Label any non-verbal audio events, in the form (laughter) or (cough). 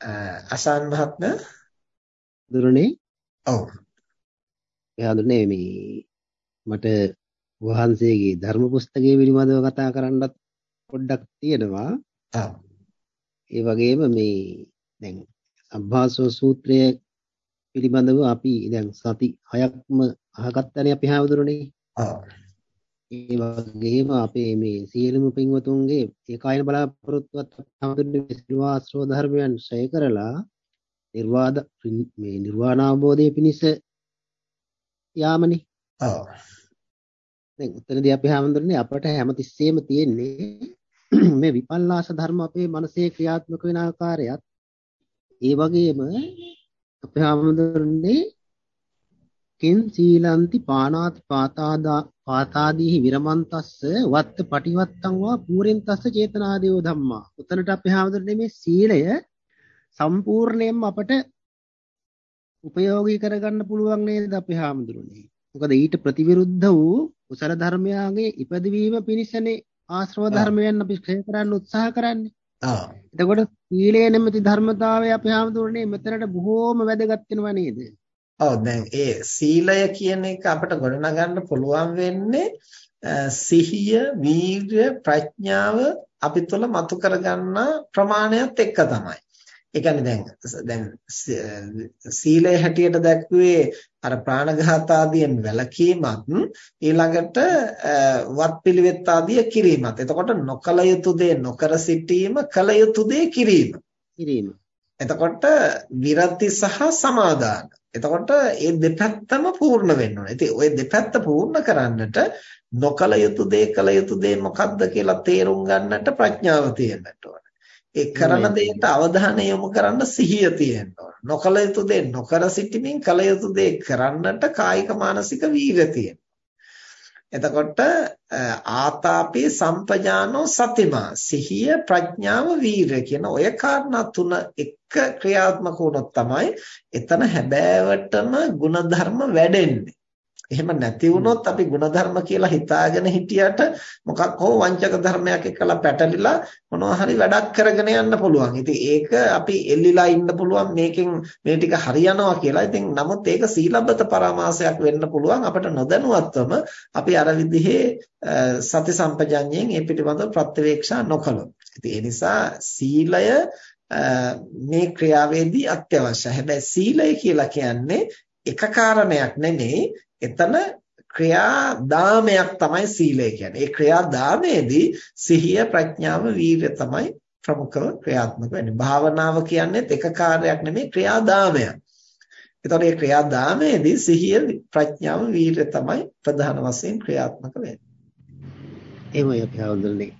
අසන් මහත්මයා දුරනේ ඔව්. එයාදුනේ මේ මට වහන්සේගේ ධර්ම පුස්තකයේ පිළිබඳව කතා කරන්නත් පොඩ්ඩක් තියෙනවා. ඔව්. ඒ වගේම මේ දැන් අභාසෝ සූත්‍රය පිළිබඳව අපි දැන් සති හයක්ම අහගත්තනේ අපි හැමදෙරෝනේ ඔව් ඒ වගේම අපේ මේ සියලුම පින්වතුන්ගේ ඒකායන බලාපොරොත්තුවත් හැමදෙරෝනේ සිල්වාස්ත්‍රෝ ධර්මයන් ඡය කරලා නිර්වාද මේ නිර්වාණ අවබෝධය පිණිස යාමනේ. ඔව්. දැන් උතනදී අපි හැමදෙරනේ අපට හැමතිස්සෙම තියෙන්නේ (clears throat) මේ විපල්ලාස ධර්ම අපේ මනසේ ක්‍රියාත්මක වෙන ආකාරයත් ඒ වගේම අපේ හැමදෙරනේ කින් සීලන්ති පානාති පාතාදා පාතාදීහි විරමන්තස්ස වත්ත පටිවත්තං වා පූරෙන්තස්ස චේතනාදේව ධම්මා. උතනට අපි හැමදෙරනේ මේ සීලය සම්පූර්ණයෙන්ම අපට උපයෝගී කරගන්න පුළුවන් නේද අපි හාමුදුරනේ. මොකද ඊට ප්‍රතිවිරුද්ධ වූ කුසල ධර්මයාගේ ඉපදවීම පිණිසනේ ආශ්‍රව ධර්මයන් අපි ක්ෂය කරන්න උත්සාහ කරන්නේ. ආ. එතකොට සීලය නැමැති ධර්මතාවය අපි හාමුදුරනේ මෙතනට බොහෝම වැදගත් වෙනවා නේද? ඔව් දැන් ඒ සීලය කියන එක අපිට ගොඩනගන්න පුළුවන් වෙන්නේ සිහිය, වීර්ය, ප්‍රඥාව අපි තුළ මතු කරගන්න ප්‍රමාණයත් එක්ක තමයි. ඒ කියන්නේ දැන් දැන් සීලය හැටියට දැක්ුවේ අර ප්‍රාණඝාත ආදියෙන් වැළකීමත් ඊළඟට වත්පිළිවෙත් ආදිය කිරීමත්. එතකොට නොකල යුතු දේ නොකර සිටීම කල යුතු දේ කිරීම. කිරීම. එතකොට විරති සහ සමාදාන. එතකොට මේ දෙපැත්තම පූර්ණ වෙන්න ඕනේ. ඉතින් ওই දෙපැත්ත පූර්ණ කරන්නට නොකල යුතු දේ කල යුතු දේ මොකක්ද කියලා තේරුම් ගන්නට ප්‍රඥාව තියෙන්නට ඕනේ. ඒ කරන දෙයට අවධානය යොමු කරන්න සිහිය තියෙන්න ඕන. නොකල යුතු දේ නොකර සිටීමෙන් කල යුතු දේ කරන්නට කායික මානසික වීර්ය තියෙන්න. එතකොට ආතාපේ සම්පජානෝ සතිමා සිහිය ප්‍රඥාව වීරය කියන ඔය කාරණා තුන එක ක්‍රියාත්මක වුණොත් තමයි එතන හැබෑවටම ಗುಣධර්ම වැඩෙන්නේ. එහෙම නැති වුණොත් අපි ಗುಣධර්ම කියලා හිතාගෙන හිටියට මොකක් හෝ වංචක ධර්මයක් එක්කලා පැටලිලා මොනවා හරි වැඩක් කරගෙන යන්න පුළුවන්. ඉතින් ඒක අපි එල්ලිලා ඉන්න පුළුවන් මේකෙන් මේ ටික හරියනවා කියලා. ඉතින් නමුත් ඒක සීලබ්බත පරාමාසයක් වෙන්න පුළුවන් අපිට නොදැනුවත්වම අපි අර විදිහේ සති සම්පජඤ්ඤයෙන් මේ පිටිබඳව ප්‍රත්‍යවේක්ෂා නොකළොත්. ඉතින් ඒ නිසා සීලය මේ ක්‍රියාවේදී අත්‍යවශ්‍යයි. හැබැයි සීලය කියලා කියන්නේ එක කාරණයක් නෙමෙයි එතන ක්‍රියාදාමයක් තමයි සීලය කියන්නේ. ඒ ක්‍රියාදාමයේදී සිහිය ප්‍රඥාව වීර්ය තමයි ප්‍රමුඛව ක්‍රියාත්මක වෙන්නේ. භාවනාව කියන්නේ එක කාර්යයක් නෙමෙයි ක්‍රියාදාමයක්. එතකොට මේ ක්‍රියාදාමයේදී සිහිය ප්‍රඥාව වීර්ය තමයි ප්‍රධාන වශයෙන් ක්‍රියාත්මක වෙන්නේ. එහෙමයි අපි හඳුන්වන්නේ.